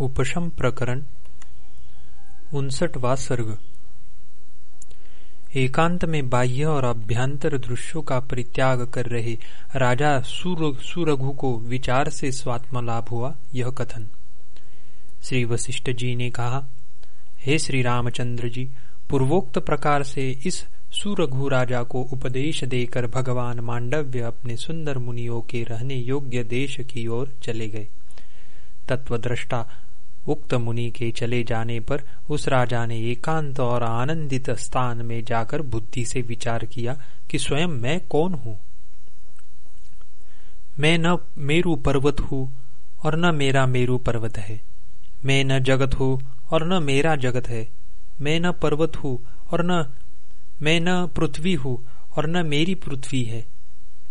उपशम प्रकरण उनसठवा सर्ग। एकांत में बाह्य और अभ्यंतर दृश्यों का परित्याग कर रहे राजा सुरघु को विचार से स्वात्म लाभ हुआ यह कथन। श्री वशिष्ठ जी ने कहा, हे श्री रामचंद्र जी, पूर्वोक्त प्रकार से इस सुरघु राजा को उपदेश देकर भगवान मांडव्य अपने सुंदर मुनियों के रहने योग्य देश की ओर चले गए। तत्वद्रष्टा उक्त मुनि के चले जाने पर उस राजा ने एकांत और आनंदित स्थान में जाकर बुद्धि से विचार किया कि स्वयं मैं कौन हूँ? मैं न मेरु पर्वत हूँ और न मेरा मेरु पर्वत है। मैं न जगत हूँ और न मेरा जगत है। मैं न पर्वत हूँ और न मैं न पृथ्वी हूँ और न मेरी पृथ्वी है।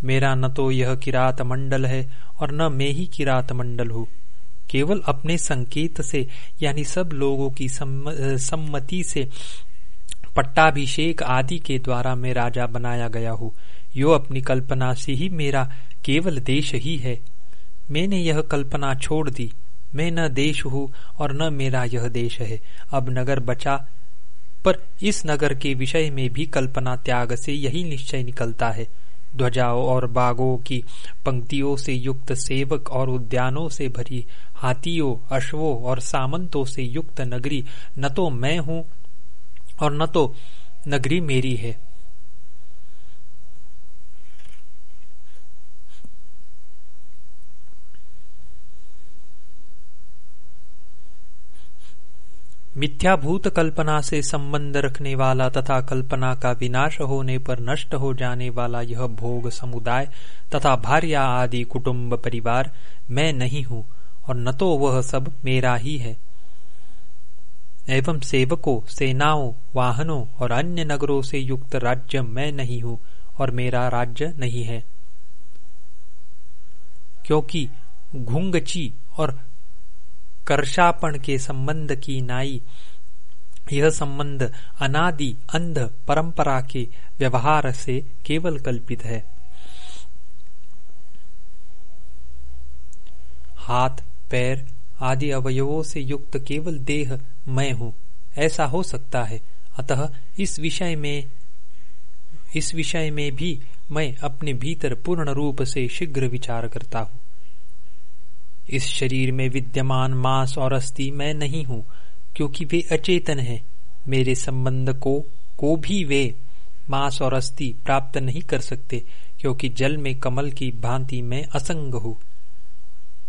मेरा न तो यह किरात मंडल है और न मैं ही किरात मंडल हूँ। केवल अपने संकेत से, यानी सब लोगों की सम्मति से पट्टाभिषेक आदि के द्वारा मैं राजा बनाया गया हूँ। यो अपनी कल्पना से ही मेरा केवल देश ही है। मैंने यह कल्पना छोड़ दी। मैं न देश हूँ और न मेरा यह देश है। अब नगर बचा, पर इस नगर के विषय में भी कल्पना त्याग से यही निश्चय निकलता है। ध्वजाओं और बागों की पंक्तियों से युक्त सेवक और उद्यानों से भरी हाथियों, अश्वों और सामंतों से युक्त नगरी, न तो मैं हूँ और न तो नगरी मेरी है। मिथ्याभूत कल्पना से संबंध रखने वाला तथा कल्पना का विनाश होने पर नष्ट हो जाने वाला यह भोग समुदाय तथा भार्या आदि कुटुंब परिवार मैं नहीं हूँ और न तो वह सब मेरा ही है। एवं सेवकों, सेनाओं, वाहनों और अन्य नगरों से युक्त राज्य मैं नहीं हूँ और मेरा राज्य नहीं है। क्योंकि घुंगची और कर्षापण के संबंध की नाई। यह संबंध अनादि, अंध, परंपरा के व्यवहार से केवल कल्पित है। हाथ, पैर आदि अवयवों से युक्त केवल देह मैं हूँ। ऐसा हो सकता है। अतः इस विषय में, इस विषय में भी मैं अपने भीतर पूर्ण रूप से शीघ्र विचार करता हूँ। इस शरीर में विद्यमान मांस और अस्थि मैं नहीं हूँ, क्योंकि वे अचेतन हैं। मेरे संबंध को को भी वे मांस और अस्थि प्राप्त नहीं कर सकते, क्योंकि जल में कमल की भांति मैं असंग हूँ।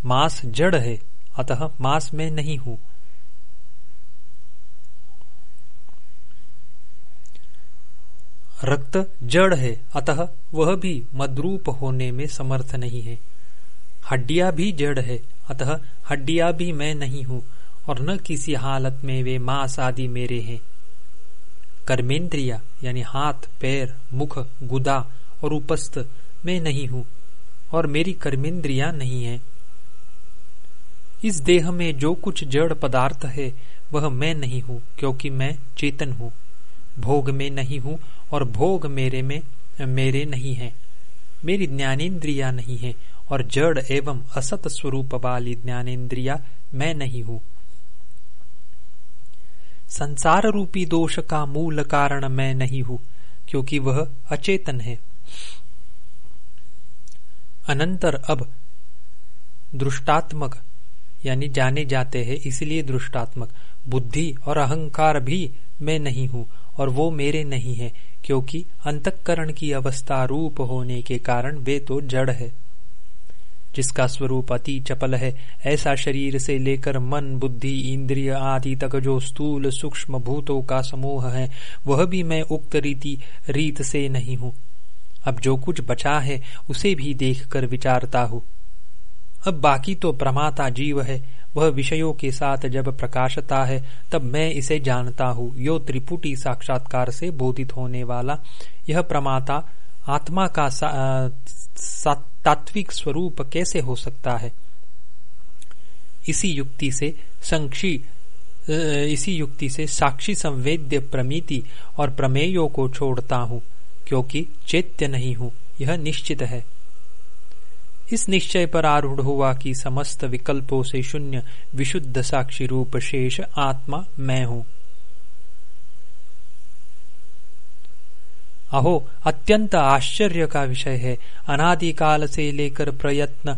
मांस जड़ है, अतः मांस में नहीं हूँ। रक्त जड़ है, अतः वह भी मद्रूप होने में समर्थ नहीं है। हड्डियाँ भी जड़ है, अतः हड्डियाँ भी मैं नहीं हूँ, और न किसी हालत में वे मांस आदि मेरे हैं। कर्मेंद्रिया, यानी हाथ, पैर, मुख, गुदा और उपस्थ, मैं नहीं हूँ, और मेरी कर्मेंद्रिया नहीं है। इस देह में जो कुछ जड़ पदार्थ है, वह मैं नहीं हूँ, क्योंकि मैं चेतन हूँ। भोग में नहीं हूँ, और भोग मेरे में, मेरे नहीं है। मेरी ज्ञानेन्द्रिया नहीं है और जड़ एवं असत स्वरूप वाली ज्ञानेन्द्रिया मैं नहीं हूँ। संसार रूपी दोष का मूल कारण मैं नहीं हूँ, क्योंकि वह अचेतन है। अनंतर अब दृष्टात्मक, यानी जाने जाते हैं, इसलिए दृष्टात्मक। बुद्धि और अहंकार भी मैं नहीं हूँ, और वो मेरे नहीं है, क्योंकि अंतकरण की अवस्था रूप होने के कारण वे तो जड़ है। जिसका स्वरूप अति चपल है, ऐसा शरीर से लेकर मन, बुद्धि, इंद्रिय आदि तक जो स्थूल सूक्ष्म भूतों का समूह है, वह भी मैं उक्त रीति, रीत से नहीं हूँ। अब जो कुछ बचा है, उसे भी देखकर विचारता हूँ। अब बाकी तो प्रमाता जीव है, वह विषयों के साथ जब प्रकाशता है, तब मैं इसे जानता हूँ। यो त्रिपुटी साक्षात्कार से बोधित होने वाला, यह प्रमाता आत्मा का तात्विक स्वरूप कैसे हो सकता है? इसी युक्ति से संक्षी इसी युक्ति से साक्षी संवेद्य प्रमिति और प्रमेयों को छोड़ता हूँ, क्योंकि चैत्य नहीं हूँ, यह निश्चित है। इस निश्चय पर आरूढ़ हुआ कि समस्त विकल्पों से शून्य विशुद्ध साक्षी रूप शेष आत्मा मैं हूँ। अहो, अत्यंत आश्चर्य का विषय है। अनादिकाल से लेकर प्रयत्न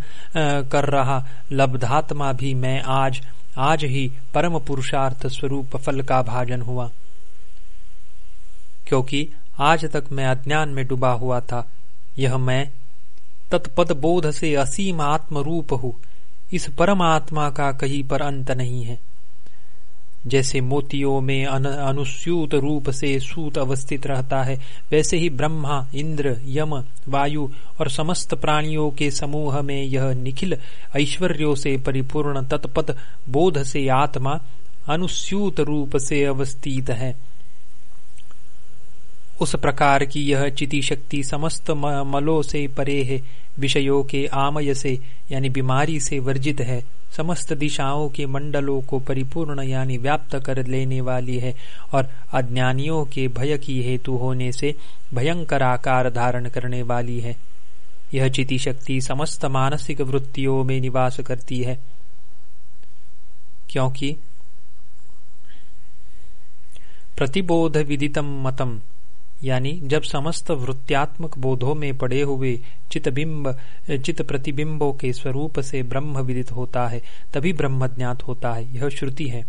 कर रहा लब्धात्मा भी मैं आज आज ही परम पुरुषार्थ स्वरूप फल का भाजन हुआ। क्योंकि आज तक मैं अज्ञान में डूबा हुआ था, यह मैं तत्पद बोध से असीम आत्म रूप हूँ। इस परमात्मा का कहीं पर अंत नहीं है। जैसे मोतियों में अनुस्यूत रूप से सूत अवस्थित रहता है, वैसे ही ब्रह्मा, इंद्र, यम, वायु और समस्त प्राणियों के समूह में यह निखिल ऐश्वर्यों से परिपूर्ण तत्पत बोध से आत्मा अनुस्यूत रूप से अवस्थित है। उस प्रकार की यह चिति शक्ति समस्त मलों से परे है, विषयों के आमय से, यानी बीमारी से वर्जित है। समस्त दिशाओं के मंडलों को परिपूर्ण यानी व्याप्त कर लेने वाली है और अज्ञानियों के भय की हेतु होने से भयंकर आकार धारण करने वाली है। यह चिति शक्ति समस्त मानसिक वृत्तियों में निवास करती है। क्योंकि प्रतिबोध विदितम मतम यानी जब समस्त वृत्त्यात्मक बोधों में पड़े हुए चितबिंब चित प्रतिबिंबों के स्वरूप से ब्रह्म विदित होता है, तभी ब्रह्म ज्ञात होता है। यह श्रुति है।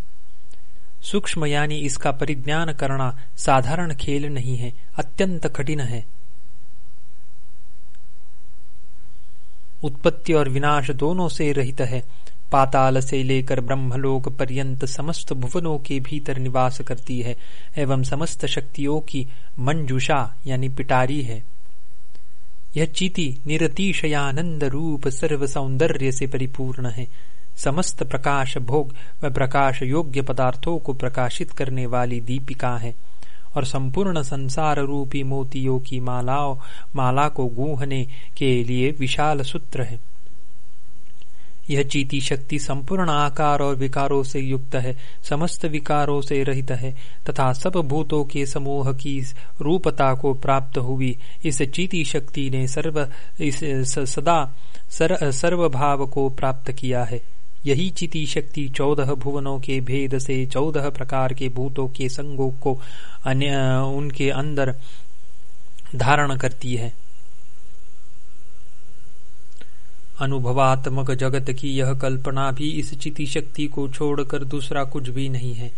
सूक्ष्म यानी इसका परिज्ञान करना साधारण खेल नहीं है, अत्यंत कठिन है। उत्पत्ति और विनाश दोनों से रहित है। पाताल से लेकर ब्रह्मलोक पर्यंत समस्त भुवनों के भीतर निवास करती है, एवं समस्त शक्तियों की मंजुषा, यानी पिटारी है। यह चीति निरतिशयानंद रूप सर्व सौंदर्य से परिपूर्ण है। समस्त प्रकाश भोग व प्रकाश योग्य पदार्थों को प्रकाशित करने वाली दीपिका है, और संपूर्ण संसार रूपी मोतियों की मालाओं, माला को गूहने के लिए विशाल सूत्र है। यह चीती शक्ति संपूर्ण आकार और विकारों से युक्त है समस्त विकारों से रहित है तथा सब भूतों के समूह की रूपता को प्राप्त हुई। इस चीती शक्ति ने सर्व इस सदा सर, सर्वभाव को प्राप्त किया है। यही चिति शक्ति चौदह भुवनों के भेद से चौदह प्रकार के भूतों के संगों को उनके अंदर धारण करती है। अनुभवात्मक जगत की यह कल्पना भी इस चिति शक्ति को छोड़कर दूसरा कुछ भी नहीं है।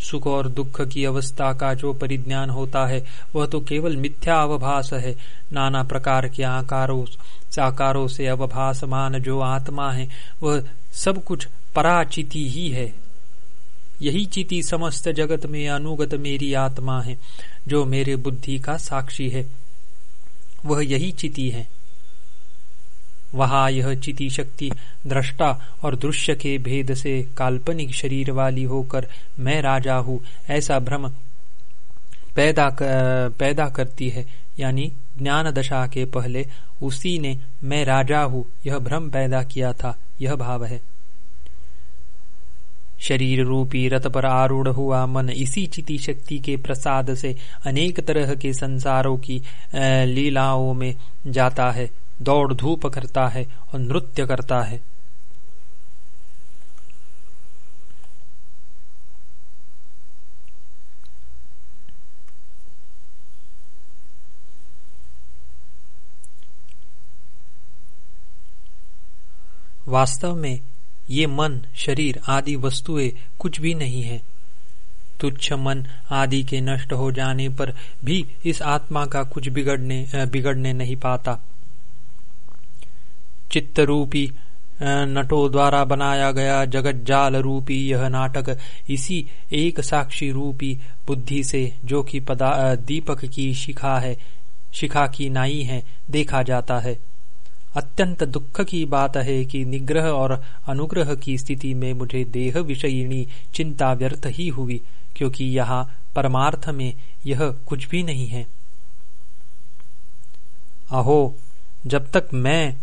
सुख और दुख की अवस्था का जो परिज्ञान होता है, वह तो केवल मिथ्या अवभास है। नाना प्रकार के आकारों, साकारों से अवभासमान जो आत्मा है, वह सब कुछ पराचिति ही है। यही चिति समस्त जगत में अनुगत मेरी आत्मा है, जो मेरे बुद्धि का साक्षी है। वह यही चिति है। वहाँ यह चिति शक्ति दृष्टा और दृश्य के भेद से काल्पनिक शरीर वाली होकर मैं राजा हूँ ऐसा भ्रम पैदा कर, पैदा करती है। यानी ज्ञान दशा के पहले उसी ने मैं राजा हूँ यह भ्रम पैदा किया था यह भाव है। शरीर रूपी रथ पर आरूढ़ हुआ मन इसी चिति शक्ति के प्रसाद से अनेक तरह के संसारों की लीलाओं में जाता है। दौड़ धूप करता है और नृत्य करता है। वास्तव में ये मन, शरीर आदि वस्तुएँ कुछ भी नहीं है। तुच्छ मन आदि के नष्ट हो जाने पर भी इस आत्मा का कुछ बिगड़ने बिगड़ने नहीं पाता। चित्त रूपी नटों द्वारा बनाया गया जगत जाल रूपी यह नाटक इसी एक साक्षी रूपी बुद्धि से जो कि दीपक की शिखा है, शिखा की नाई है, देखा जाता है। अत्यंत दुख की बात है कि निग्रह और अनुग्रह की स्थिति में मुझे देह विषयिणी चिंता व्यर्थ ही हुई, क्योंकि यहाँ परमार्थ में यह कुछ भी नहीं है। अहो, जब तक मैं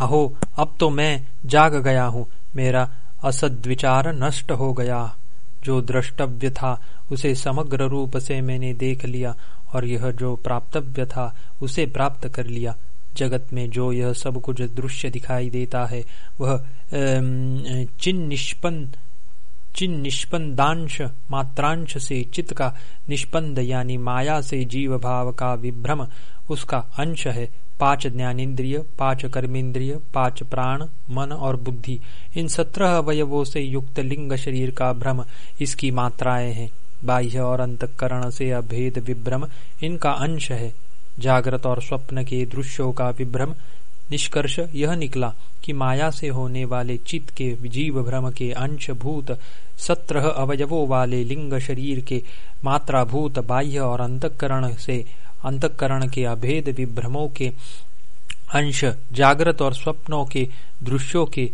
अहो, अब तो मैं जाग गया हूँ। मेरा असद्विचार नष्ट हो गया। जो द्रष्टव्य था, उसे समग्र रूप से मैंने देख लिया और यह जो प्राप्तव्य था, उसे प्राप्त कर लिया। जगत में जो यह सब कुछ दृश्य दिखाई देता है, वह चिन निष्पन्न चिन मात्रांश से चित्त का निष्पन्द यानी माया से जीव भाव का विभ्रम, उसका अंश है। पाँच ज्ञानेन्द्रिय, पाँच कर्मेंद्रिय पाँच प्राण, मन और बुद्धि। इन सत्रह अवयवों से युक्त लिंग शरीर का भ्रम, इसकी मात्राएँ हैं। बाह्य और अंतकरण से अभेद विभ्रम, इनका अंश है। जागृत और स्वप्न के दृश्यों का विभ्रम, निष्कर्ष यह निकला कि माया से होने वाले चित्त के जीव भ्रम के अंश भूत सत्रह अवयवों वाले लिंग शरीर के मात्राभूत बाह्य और अंतकरण से अंतकरण के अभेद विभ्रमों के अंश, जागृत और स्वप्नों के दृश्यों के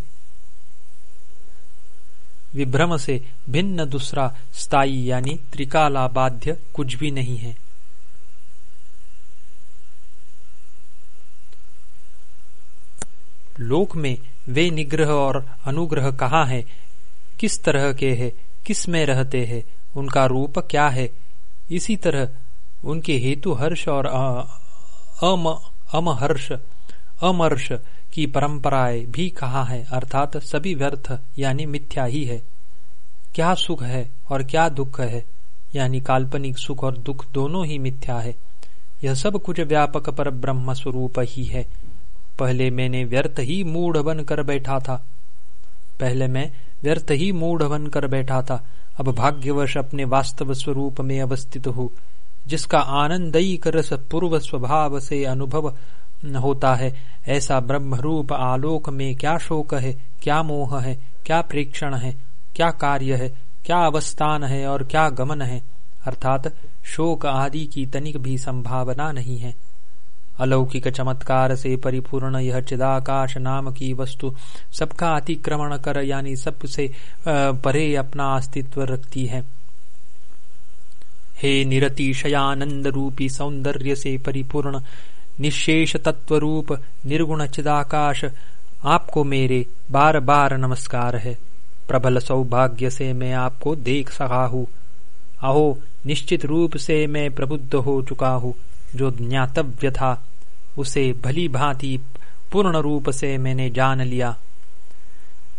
विभ्रम से भिन्न दूसरा स्थायी यानी त्रिकालाबाध्य कुछ भी नहीं है। लोक में वे निग्रह और अनुग्रह कहाँ है? किस तरह के है? किसमें रहते हैं? उनका रूप क्या है? इसी तरह उनके हेतु हर्ष और अम, अमहर्ष, अमर्ष की परंपराएँ भी कहा है? अर्थात सभी व्यर्थ, यानी मिथ्या ही है। क्या सुख है और क्या दुख है? यानी काल्पनिक सुख और दुख दोनों ही मिथ्या है। यह सब कुछ व्यापक पर ब्रह्म स्वरूप ही है। पहले मैंने व्यर्थ ही मूढ़ बन कर बैठा था। पहले मैं व्यर्थ ही मूढ़ बन कर बैठा था। अब भाग्यवश अपने वास्तव स्वरूप में अवस्थित हूँ। जिसका आनंदयी रस पूर्व स्वभाव से अनुभव होता है। ऐसा ब्रह्म रूप आलोक में क्या शोक है, क्या मोह है, क्या प्रेक्षण है, क्या कार्य है, क्या अवस्थान है और क्या गमन है? अर्थात शोक आदि की तनिक भी संभावना नहीं है। अलौकिक चमत्कार से परिपूर्ण यह चिदाकाश नाम की वस्तु सबका अतिक्रमण कर यानी सबसे परे अपना अस्तित्व रखती है। हे निरतिशयानंद रूपी सौंदर्य से परिपूर्ण, निशेष तत्व रूप निर्गुण चिदाकाश, आपको मेरे बार बार नमस्कार है। प्रबल सौभाग्य से मैं आपको देख सका हूँ। अहो, निश्चित रूप से मैं प्रबुद्ध हो चुका हूँ, जो ज्ञातव्य था, उसे भली भांति पूर्ण रूप से मैंने जान लिया।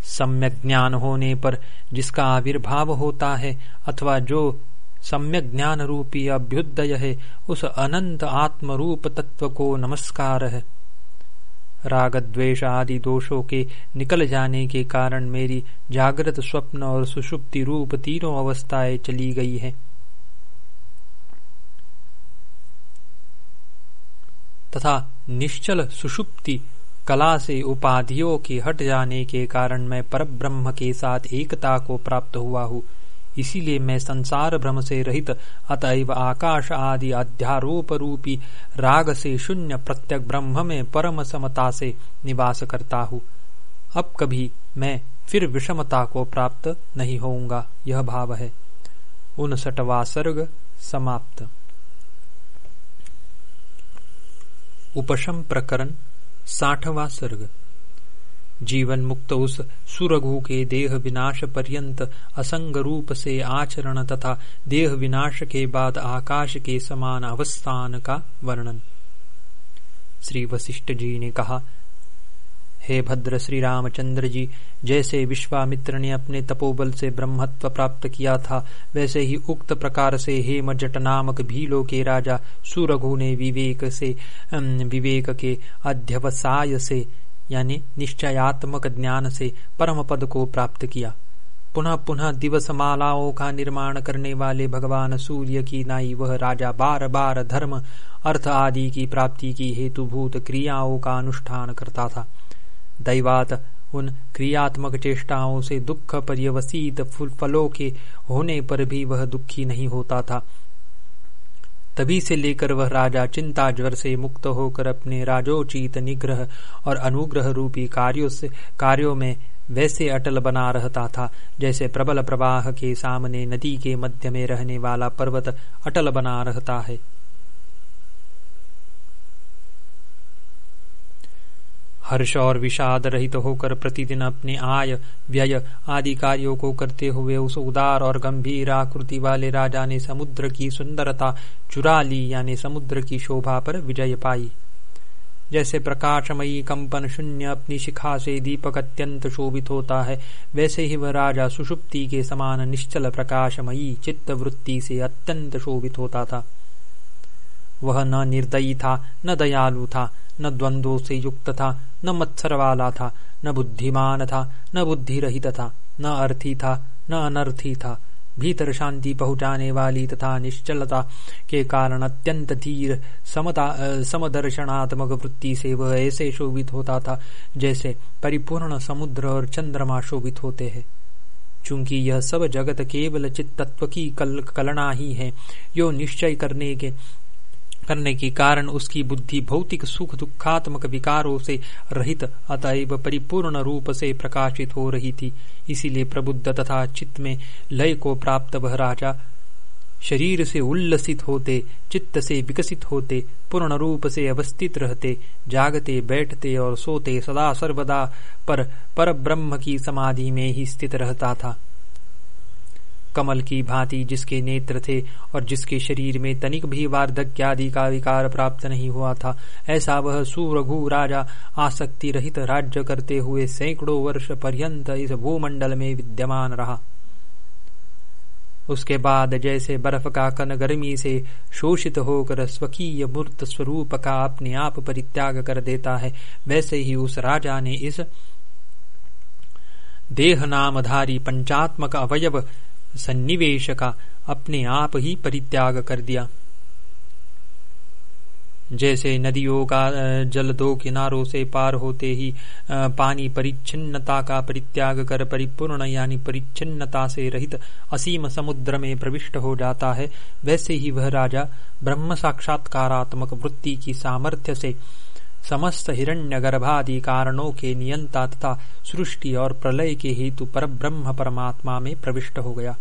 सम्यक ज्ञान होने पर जिसका आविर्भाव होता है, अथवा जो सम्यक ज्ञान रूपी अभ्युदय है उस अनंत आत्म रूप तत्व को नमस्कार। है राग द्वेष आदि दोषों के निकल जाने के कारण मेरी जागृत स्वप्न और सुषुप्ति रूप तीनों अवस्थाएँ चली गई है। तथा निश्चल सुषुप्ति कला से उपाधियों के हट जाने के कारण मैं पर ब्रह्म के साथ एकता को प्राप्त हुआ हूँ। इसीलिए मैं संसार भ्रम से रहित, अतएव आकाश आदि अध्यारोप रूपी राग से शून्य प्रत्यक ब्रह्म में परम समता से निवास करता हूँ। अब कभी मैं फिर विषमता को प्राप्त नहीं होऊँगा, यह भाव है। उनसठवा सर्ग समाप्त। उपशम प्रकरण साठवा सर्ग। जीवन मुक्त उस सुरघु के देह विनाश पर्यंत असंग रूप से आचरण तथा देह विनाश के बाद आकाश के समान अवस्थान का वर्णन। श्री वशिष्ठ जी ने कहा, हे भद्र श्री रामचंद्र जी, जैसे विश्वामित्र ने अपने तपोबल से ब्रह्मत्व प्राप्त किया था, वैसे ही उक्त प्रकार से हेम जट नामक भीलो के राजा सुरघु ने विवेक से विवेक के अध्यवसाय से यानी निश्चयात्मक ज्ञान से परम पद को प्राप्त किया। पुनः पुनः दिवस मालाओं का निर्माण करने वाले भगवान सूर्य की नाई वह राजा बार बार धर्म, अर्थ आदि की प्राप्ति की हेतुभूत क्रियाओं का अनुष्ठान करता था। दैवात उन क्रियात्मक चेष्टाओं से दुख पर्यवसित फलों के होने पर भी वह दुखी नहीं होता था। तभी से लेकर वह राजा चिंता ज्वर से मुक्त होकर अपने राजोचित निग्रह और अनुग्रह रूपी कार्यों से कार्यों में वैसे अटल बना रहता था, जैसे प्रबल प्रवाह के सामने नदी के मध्य में रहने वाला पर्वत अटल बना रहता है। हर्ष और विषाद रहित तो होकर प्रतिदिन अपने आय, व्यय आदि कार्यों को करते हुए उस उदार और गंभीर आकृति वाले राजा ने समुद्र की सुंदरता चुरा ली, यानी समुद्र की शोभा पर विजय पाई। जैसे प्रकाशमयी कंपन शून्य अपनी शिखा से दीपक अत्यंत शोभित होता है, वैसे ही वह राजा सुषुप्ति के समान निश्चल प्रकाशमयी चित्त वृत्ति से अत्यंत शोभित होता था। वह न निर्दयी था न दयालु था न द्वंद्वों से युक्त था न मत्सर वाला था न बुद्धिमान था न बुद्धि रहित था न अर्थी था न अनर्थी था। भीतर शांति पहुँचाने वाली तथा निश्चलता के कारण अत्यंत धीर समदर्शनात्मक वृत्ति से वह ऐसे शोभित होता था जैसे परिपूर्ण समुद्र और चंद्रमा शोभित होते हैं। चूँकि यह सब जगत केवल चित्तत्व की कल, कलना ही है यो निश्चय करने के करने के कारण उसकी बुद्धि भौतिक सुख दुखात्मक विकारों से रहित, अतएव परिपूर्ण रूप से प्रकाशित हो रही थी। इसीलिए प्रबुद्ध तथा चित्त में लय को प्राप्त वह राजा शरीर से उल्लसित होते, चित्त से विकसित होते, पूर्ण रूप से अवस्थित रहते, जागते, बैठते और सोते सदा सर्वदा पर पर ब्रह्म की समाधि में ही स्थित रहता था। कमल की भांति जिसके नेत्र थे और जिसके शरीर में तनिक भी वार्धक्य आदि का विकार प्राप्त नहीं हुआ था, ऐसा वह सुरघु राजा आसक्ति रहित राज्य करते हुए सैकड़ों वर्ष पर्यंत इस भूमंडल में विद्यमान रहा। उसके बाद जैसे बर्फ़ का कन गर्मी से शोषित होकर स्वकीय मूर्त स्वरूप का अपने आप परित्याग कर देता है, वैसे ही उस राजा ने इस देह नामधारी पंचात्मक अवयव सन्निवेश का अपने आप ही परित्याग कर दिया। जैसे नदियों का जल दो किनारों से पार होते ही पानी परिच्छिन्नता का परित्याग कर परिपूर्ण यानी परिच्छिन्नता से रहित असीम समुद्र में प्रविष्ट हो जाता है, वैसे ही वह राजा ब्रह्म साक्षात्कारात्मक वृत्ति की सामर्थ्य से समस्त हिरण्य गर्भादि कारणों के नियंता तथा सृष्टि और प्रलय के हेतु पर ब्रह्म परमात्मा में प्रविष्ट हो गया।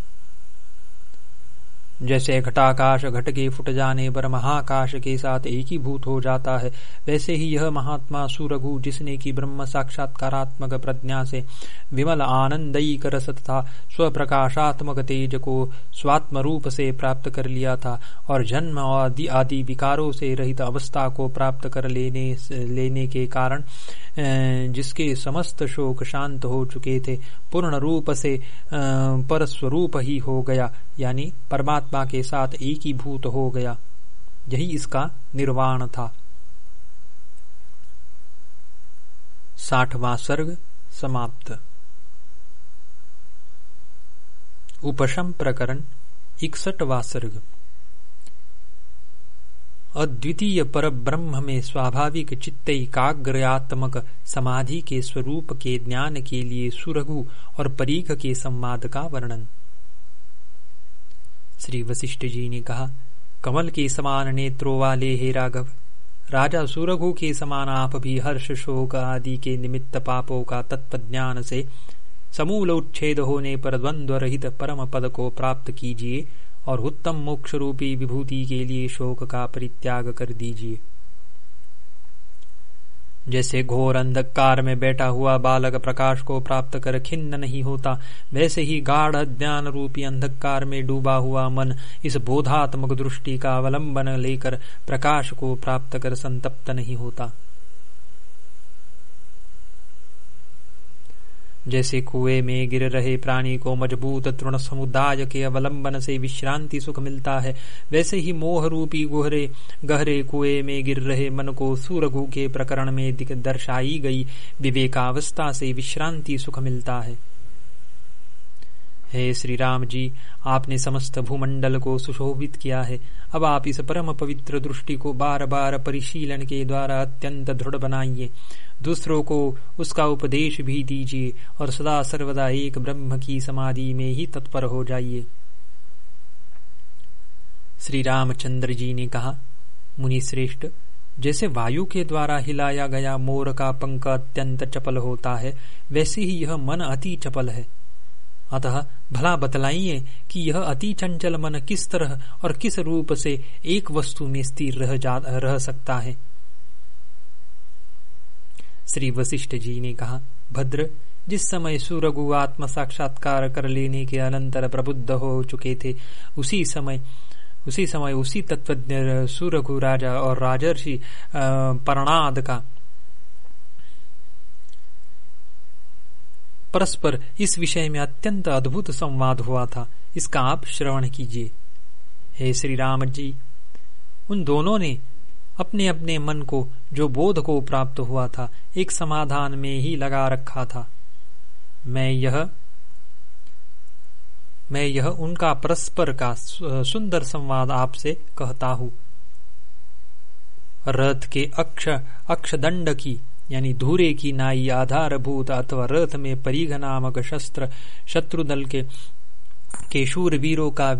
जैसे घटाकाश घट के फुट जाने पर महाकाश के साथ एक ही जाता है, वैसे ही यह महात्मा सुरघु जिसने की ब्रह्म साक्षात्कारात्मक प्रज्ञा से विमल आनंदयी रस तथा स्वप्रकाशात्मक तेज को स्वात्म रूप से प्राप्त कर लिया था और जन्म आदि आदि विकारों से रहित अवस्था को प्राप्त कर लेने लेने के कारण जिसके समस्त शोक शांत हो चुके थे, पूर्ण रूप से परस्वरूप ही हो गया। यानी परमात्मा के साथ एक ही भूत हो गया। यही इसका निर्वाण था। साठवां सर्ग समाप्त। उपशम प्रकरण इकसठवा सर्ग। अद्वितीय पर ब्रह्म में स्वाभाविक चित्त एकाग्रयात्मक समाधि के स्वरूप के ज्ञान के लिए सुरघु और परीख के संवाद का वर्णन। श्री वशिष्ठ जी ने कहा, कमल के समान नेत्रों वाले हे राघव, राजा सूरघु के समान आप भी हर्ष शोक आदि के निमित्त पापों का तत्व ज्ञान से समूल उच्छेद होने पर द्वंद्व रहित परम पद को प्राप्त कीजिए और उत्तम मोक्ष रूपी विभूति के लिए शोक का परित्याग कर दीजिए। जैसे घोर अंधकार में बैठा हुआ बालक प्रकाश को प्राप्त कर खिन्न नहीं होता, वैसे ही गाढ़ ज्ञान रूपी अंधकार में डूबा हुआ मन इस बोधात्मक दृष्टि का अवलंबन लेकर प्रकाश को प्राप्त कर संतप्त नहीं होता। जैसे कुएँ में गिर रहे प्राणी को मज़बूत तृण समुदाय के अवलंबन से विश्रांति सुख मिलता है। वैसे ही मोह रूपी गुहरे, गहरे कुएँ में गिर रहे मन को सूरघु के प्रकरण में दर्शाई गई विवेकावस्था से विश्रांति सुख मिलता है। हे श्री राम जी, आपने समस्त भूमंडल को सुशोभित किया है। अब आप इस परम पवित्र दृष्टि को बार बार परिशीलन के द्वारा अत्यंत दृढ़ बनाइए। दूसरों को उसका उपदेश भी दीजिए और सदा सर्वदा एक ब्रह्म की समाधि में ही तत्पर हो जाइए। श्री रामचंद्र जी ने कहा, मुनि श्रेष्ठ, जैसे वायु के द्वारा हिलाया गया मोर का पंख अत्यंत चपल होता है, वैसे ही यह मन अति चपल है। अतः भला बतलाइए कि यह अति चंचल मन किस तरह और किस रूप से एक वस्तु में स्थिर रह, जा, रह सकता है। श्री वशिष्ठ जी ने कहा भद्र जिस समय सुरघु आत्म साक्षात्कार कर लेने के अनंतर प्रबुद्ध हो चुके थे उसी समय उसी समय उसी तत्वज्ञ सुरघु राजा और राजर्षि परणाद का परस्पर इस विषय में अत्यंत अद्भुत संवाद हुआ था। इसका आप श्रवण कीजिए। हे श्री राम जी, उन दोनों ने अपने अपने मन को, जो बोध को प्राप्त हुआ था, एक समाधान में ही लगा रखा था। मैं यह मैं यह उनका परस्पर का सुंदर संवाद आपसे कहता हूँ। रथ के अक्ष, अक्षदंड की यानी धूरे की नाई आधारभूत अथवा रथ में परिघ नामक शस्त्र, शत्रुदल के, केशूर वीरों का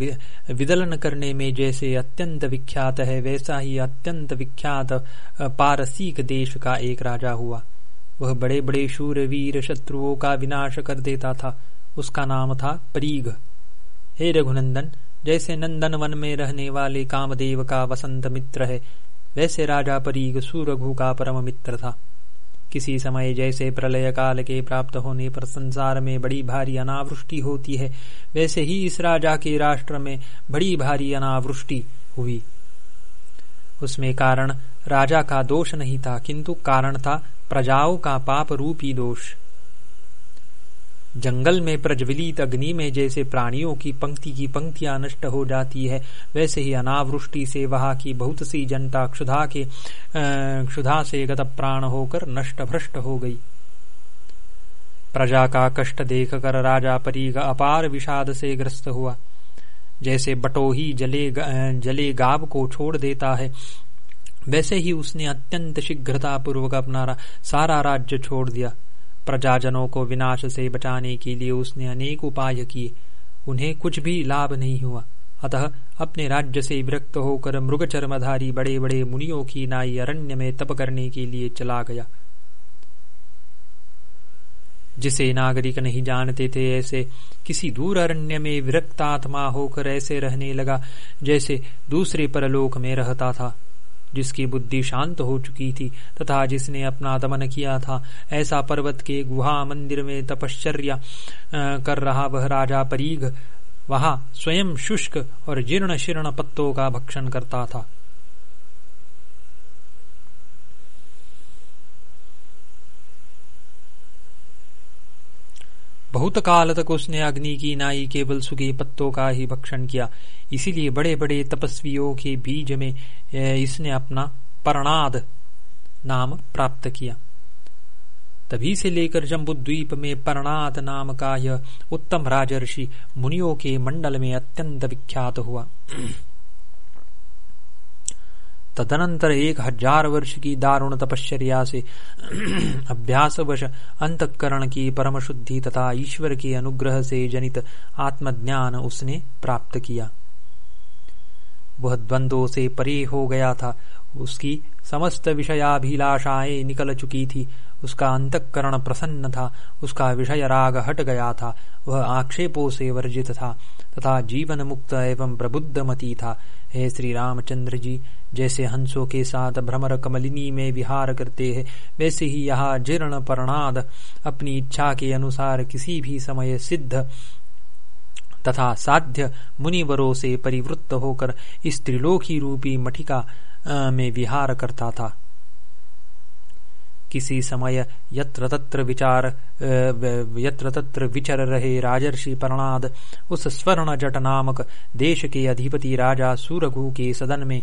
विदलन करने में जैसे अत्यंत विख्यात है, वैसा ही अत्यंत विख्यात पारसीक देश का एक राजा हुआ। वह बड़े बड़े शूर वीर शत्रुओं का विनाश कर देता था। उसका नाम था परीघ। हे रघुनंदन, जैसे नंदन वन में रहने वाले कामदेव का वसंत मित्र है, वैसे राजा परीघ सूरघु का परम मित्र था। किसी समय जैसे प्रलय काल के प्राप्त होने पर संसार में बड़ी भारी अनावृष्टि होती है। वैसे ही इस राजा के राष्ट्र में बड़ी भारी अनावृष्टि हुई। उसमें कारण राजा का दोष नहीं था, किंतु कारण था प्रजाओं का पाप रूपी दोष। जंगल में प्रज्वलित अग्नि में जैसे प्राणियों की पंक्ति की पंक्तियाँ नष्ट हो जाती है, वैसे ही अनावृष्टि से वहाँ की बहुत सी जनता क्षुधा के क्षुधा से गत प्राण होकर नष्ट भ्रष्ट हो गई। प्रजा का कष्ट देखकर राजा परीग अपार विषाद से ग्रस्त हुआ। जैसे बटोही जले जले गाव को छोड़ देता है, वैसे ही उसने अत्यंत शीघ्रता पूर्वक अपना सारा राज्य छोड़ दिया। प्रजाजनों को विनाश से बचाने के लिए उसने अनेक उपाय किए। उन्हें कुछ भी लाभ नहीं हुआ। अतः अपने राज्य से विरक्त होकर मृग चर्मधारी बड़े बड़े मुनियों की नाई अरण्य में तप करने के लिए चला गया। जिसे नागरिक नहीं जानते थे, ऐसे किसी दूर अरण्य में विरक्त आत्मा होकर ऐसे रहने लगा जैसे दूसरे परलोक में रहता था। जिसकी बुद्धि शांत हो चुकी थी तथा जिसने अपना दमन किया था। ऐसा पर्वत के गुहा मंदिर में तपश्चर्या कर रहा वह राजा परीघ। वहाँ स्वयं शुष्क और जीर्ण शीर्ण पत्तों का भक्षण करता था। बहुत काल तक उसने अग्नि की नाई केवल सुखे पत्तों का ही भक्षण किया। इसीलिए बड़े बड़े तपस्वियों के बीज में इसने अपना परणाद नाम प्राप्त किया। तभी से लेकर जम्बुद्वीप में परणाद नाम का यह उत्तम राजर्षि मुनियों के मंडल में अत्यंत विख्यात हुआ। तदनंतर एक हज़ार वर्ष की दारुण तपश्चर्या से अभ्यासवश अंतकरण की परम शुद्धि तथा ईश्वर के अनुग्रह से जनित आत्मज्ञान उसने प्राप्त किया। वह द्वंद्वों से परे हो गया था। उसकी समस्त विषयाभिलाषाएँ निकल चुकी थी। उसका अंतकरण प्रसन्न था। उसका विषय राग हट गया था। वह आक्षेपों से वर्जित था तथा जीवन मुक्त एवं प्रबुद्ध मती था। हे श्री रामचंद्र जी जैसे हंसों के साथ भ्रमर कमलिनी में विहार करते हैं, वैसे ही यहाँ जीर्ण परणाद अपनी इच्छा के अनुसार किसी भी समय सिद्ध तथा साध्य मुनिवरों से परिवृत्त होकर इस त्रिलोकी रूपी मठिका में विहार करता था। किसी समय यत्र तत्र विचार यत्र तत्र विचर रहे राजर्षि परणाद, उस स्वर्ण जट नामक देश के अधिपति राजा सूरघु के सदन में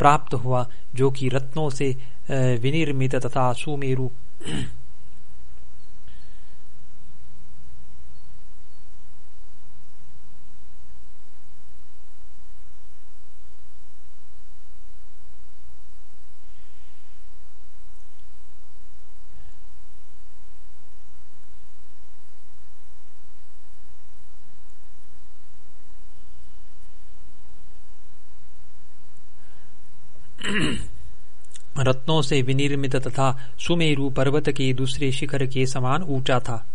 प्राप्त हुआ जो कि रत्नों से विनिर्मित तथा सुमेरु रत्नों से विनिर्मित तथा सुमेरु पर्वत के दूसरे शिखर के समान ऊँचा था।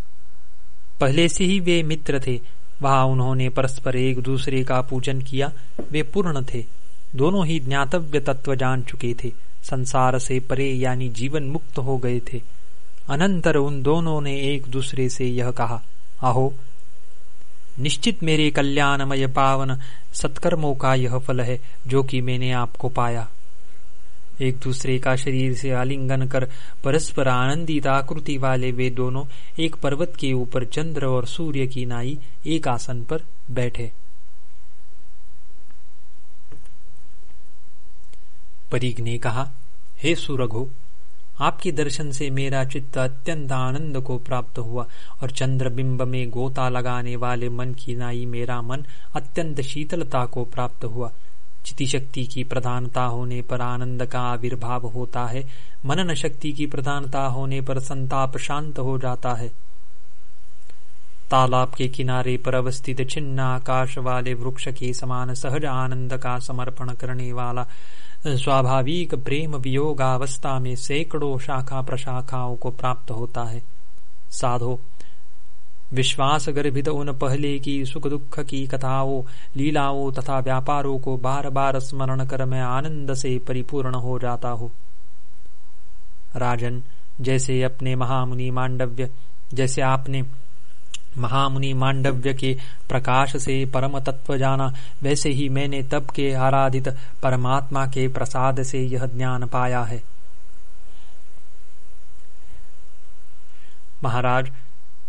पहले से ही वे मित्र थे। वहाँ उन्होंने परस्पर एक दूसरे का पूजन किया। वे पूर्ण थे। दोनों ही ज्ञातव्य तत्व जान चुके थे। संसार से परे यानी जीवन मुक्त हो गए थे। अनंतर उन दोनों ने एक दूसरे से यह कहा, आहो, निश्चित मेरे कल्याणमय पावन सत्कर्मों का यह फल है जो कि मैंने आपको पाया। एक दूसरे का शरीर से आलिंगन कर परस्पर आनंदित आकृति वाले वे दोनों एक पर्वत के ऊपर चंद्र और सूर्य की नाई एक आसन पर बैठे। परीग ने कहा, हे सुरघु, आपके दर्शन से मेरा चित्त अत्यंत आनंद को प्राप्त हुआ और चंद्र बिंब में गोता लगाने वाले मन की नाई मेरा मन अत्यंत शीतलता को प्राप्त हुआ। चिति शक्ति की प्रधानता होने पर आनंद का आविर्भाव होता है। मनन शक्ति की प्रधानता होने पर संताप शांत हो जाता है। तालाब के किनारे पर अवस्थित छिन्न आकाश वाले वृक्ष के समान सहज आनंद का समर्पण करने वाला स्वाभाविक प्रेम वियोगावस्था में सैकड़ों शाखा प्रशाखाओं को प्राप्त होता है। साधो विश्वास गर्भित उन पहले की, सुख दुख की कथाओं, लीलाओं तथा व्यापारों को बार बार स्मरण कर मैं आनंद से परिपूर्ण हो जाता हूँ। राजन, जैसे अपने महामुनि मांडव्य, जैसे आपने महामुनि मांडव्य के प्रकाश से परम तत्व जाना, वैसे ही मैंने तब के आराधित परमात्मा के प्रसाद से यह ज्ञान पाया है। महाराज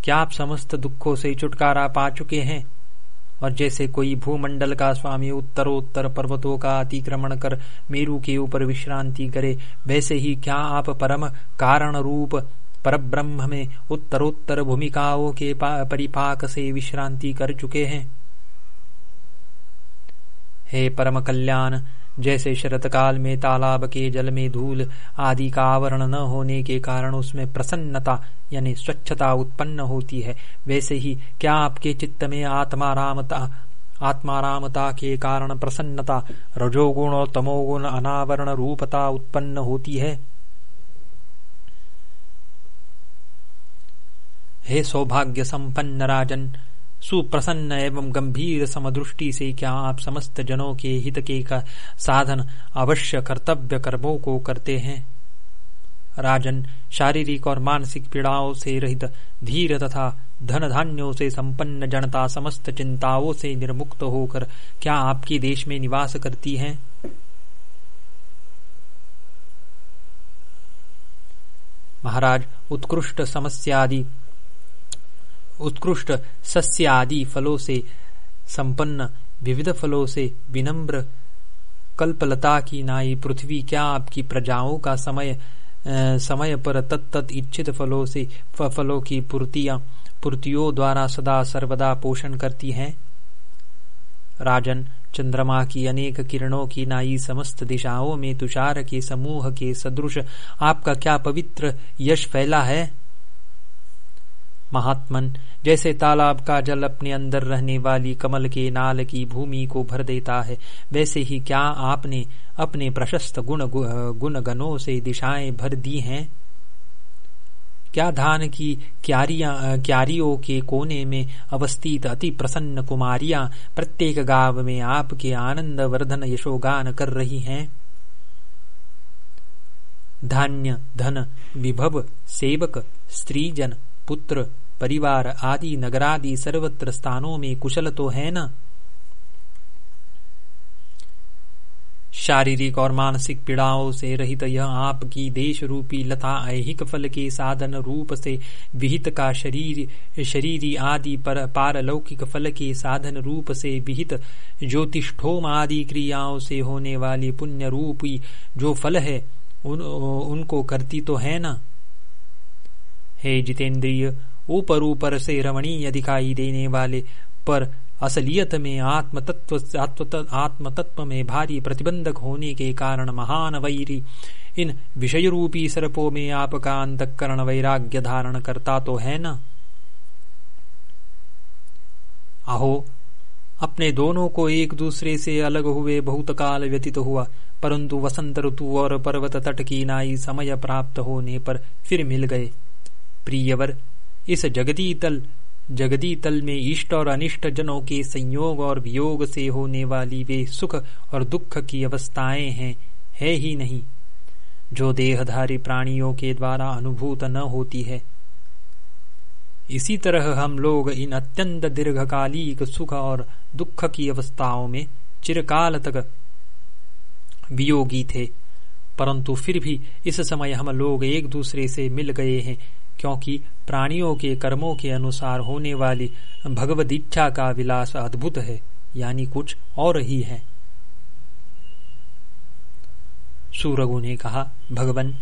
क्या आप समस्त दुखों से छुटकारा पा चुके हैं? और जैसे कोई भूमंडल का स्वामी उत्तरोत्तर पर्वतों का अतिक्रमण कर मेरू के ऊपर विश्रांति करे, वैसे ही क्या आप परम कारण रूप पर ब्रह्म में उत्तरोत्तर भूमिकाओं के परिपाक से विश्रांति कर चुके हैं? हे परम कल्याण जैसे शरत काल में तालाब के जल में धूल आदि का आवरण न होने के कारण उसमें प्रसन्नता, यानी स्वच्छता उत्पन्न होती है। वैसे ही क्या आपके चित्त में आत्मारामता आत्मारामता के कारण प्रसन्नता रजोगुण और तमोगुण अनावरण रूपता उत्पन्न होती है? हे सौभाग्य संपन्न राजन सुप्रसन्न एवं गंभीर समदृष्टि से क्या आप समस्त जनों के हित के का साधन अवश्य कर्तव्य कर्मों को करते हैं? राजन, शारीरिक और मानसिक पीड़ाओं से रहित धीर तथा धन धान्यों से संपन्न जनता समस्त चिंताओं से निर्मुक्त होकर क्या आपके देश में निवास करती है? महाराज, उत्कृष्ट समस्यादि उत्कृष्ट सस्य आदि फलों से संपन्न, विविध फलों से विनम्र कल्पलता की नाई पृथ्वी, क्या आपकी प्रजाओं का समय समय पर तत्त इच्छित फलों से फलों की पूर्तियाँ, पूर्तियों द्वारा सदा सर्वदा पोषण करती हैं? राजन, चंद्रमा की अनेक किरणों की नाई समस्त दिशाओं में तुषार के समूह के सदृश, आपका क्या पवित्र यश फैला है? महात्मन, जैसे तालाब का जल अपने अंदर रहने वाली कमल के नाल की भूमि को भर देता है, वैसे ही क्या आपने अपने प्रशस्त गुण गुण गणों से दिशाएँ भर दी हैं? क्या धान की क्यारियों के कोने में अवस्थित अति प्रसन्न कुमारियाँ प्रत्येक गाँव में आपके आनंद वर्धन यशोगान कर रही हैं? धान्य, धन, विभव, सेवक, स्त्रीजन पुत्र परिवार आदि नगरादि सर्वत्र स्थानों में कुशल तो है न। शारीरिक और मानसिक पीड़ाओं से रहित यह आपकी देश रूपी लता ऐहिक फल के साधन रूप से विहित का शरीर शरीरी आदि पर पारलौकिक फल के साधन रूप से विहित ज्योतिष्ठोम आदि क्रियाओं से होने वाली पुण्य रूपी जो फल है उन, उनको करती तो है ना। हे जितेंद्रिय, ऊपर ऊपर से रमणीय दिखाई देने वाले, पर असलियत में आत्म तत्व आत्म तत्व में भारी प्रतिबंधक होने के कारण महान वैरी। इन विषय रूपी सर्पों में आपका अंतकरण वैराग्य धारण करता तो है न। अहो, अपने दोनों को एक दूसरे से अलग हुए बहुत काल व्यतीत हुआ, परंतु वसंत ऋतु और पर्वत तट की नाई समय प्राप्त होने पर फिर मिल गए। प्रियवर, इस जगती तल जगदी तल में इष्ट और अनिष्ट जनों के संयोग और वियोग से होने वाली वे सुख और दुख की अवस्थाएँ हैं, है ही नहीं, जो देहधारी प्राणियों के द्वारा अनुभूत न होती है। इसी तरह हम लोग इन अत्यंत दीर्घकालिक सुख और दुख की अवस्थाओं में चिरकाल तक वियोगी थे, परंतु फिर भी इस समय हम लोग एक दूसरे से मिल गए हैं। क्योंकि प्राणियों के कर्मों के अनुसार होने वाली भगवद इच्छा का विलास अद्भुत है, यानी कुछ और ही है। सूरगु ने कहा, भगवान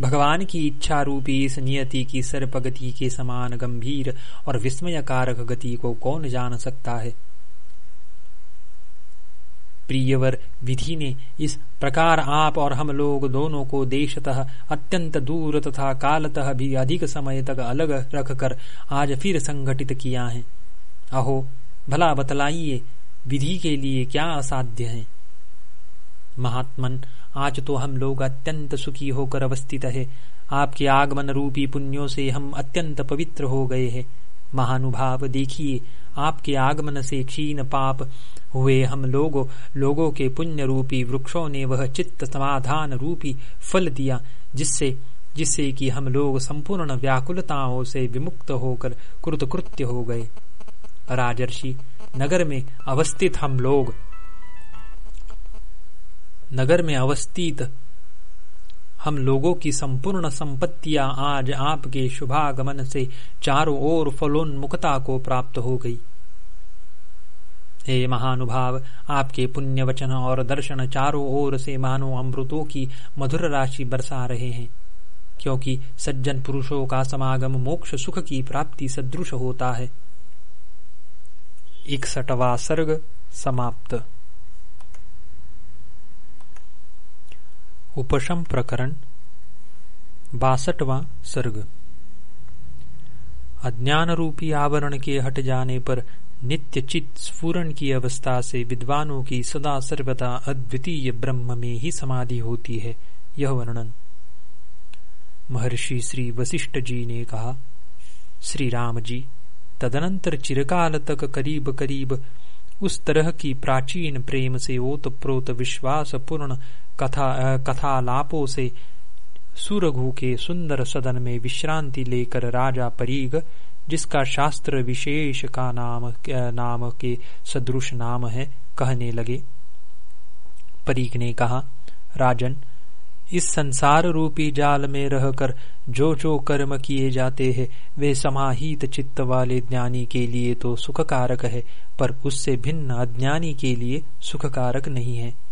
भगवान की इच्छा रूपी इस नियति की सर्पगति के समान गंभीर और विस्मयकारक गति को कौन जान सकता है? प्रियवर विधि ने इस प्रकार आप और हम लोग दोनों को देशतः अत्यंत दूर तथा कालतः भी अधिक समय तक अलग रखकर आज फिर संगठित किया है। अहो, भला बतलाइए, विधि के लिए क्या असाध्य है? महात्मन, आज तो हम लोग अत्यंत सुखी होकर अवस्थित है। आपके आगमन रूपी पुण्यों से हम अत्यंत पवित्र हो गए हैं। महानुभाव देखिए आपके आगमन से क्षीण पाप हुए हम लोगों लोगों के पुण्य रूपी वृक्षों ने वह चित्त समाधान रूपी फल दिया, जिससे जिससे कि हम लोग संपूर्ण व्याकुलताओं से विमुक्त होकर कृतकृत्य हो गए। राजर्षि, नगर में अवस्थित हम लोग, नगर में अवस्थित हम लोगों की संपूर्ण संपत्तियाँ आज आपके शुभागमन से चारों ओर फलोन्मुखता को प्राप्त हो गई। हे महानुभाव, आपके पुण्य वचन और दर्शन चारों ओर से मानो अमृतों की मधुर राशि बरसा रहे हैं, क्योंकि सज्जन पुरुषों का समागम मोक्ष सुख की प्राप्ति सदृश होता है। इकसठवा सर्ग समाप्त। उपशम प्रकरण, बासठवा सर्ग। अज्ञान रूपी आवरण के हट जाने पर नित्य चित स्फुरन की अवस्था से विद्वानों की सदा सर्वदा अद्वितीय ब्रह्म में ही समाधि होती है, यह वर्णन। महर्षि श्री वशिष्ठ जी ने कहा, श्री राम जी, तदनंतर चिरकाल तक करीब करीब उस तरह की प्राचीन प्रेम से ओत प्रोत विश्वास पूर्ण कथा कथालापों से सुरघु के सुंदर सदन में विश्रांति लेकर राजा परीग, जिसका शास्त्र विशेष का नाम नाम के सदृश नाम है, कहने लगे। परीक ने कहा, राजन, इस संसार रूपी जाल में रहकर जो जो कर्म किए जाते हैं, वे समाहित चित्त वाले ज्ञानी के लिए तो सुखकारक है, पर उससे भिन्न अज्ञानी के लिए सुखकारक नहीं है।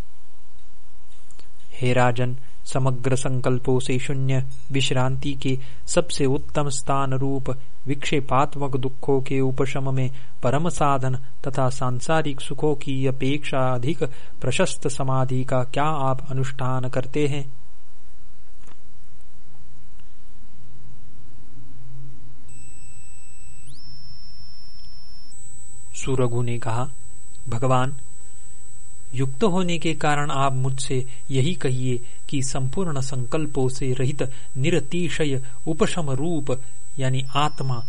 हे राजन, समग्र संकल्पों से शून्य विश्रांति के सबसे उत्तम स्थान रूप विक्षेपात्मक दुखों के उपशम में परम साधन तथा सांसारिक सुखों की अपेक्षा अधिक प्रशस्त समाधि का क्या आप अनुष्ठान करते हैं? सुरघु ने कहा, भगवान युक्त होने के कारण आप मुझसे यही कहिए कि संपूर्ण संकल्पों से रहित निरतिशय उपशम रूप, यानी आत्मा,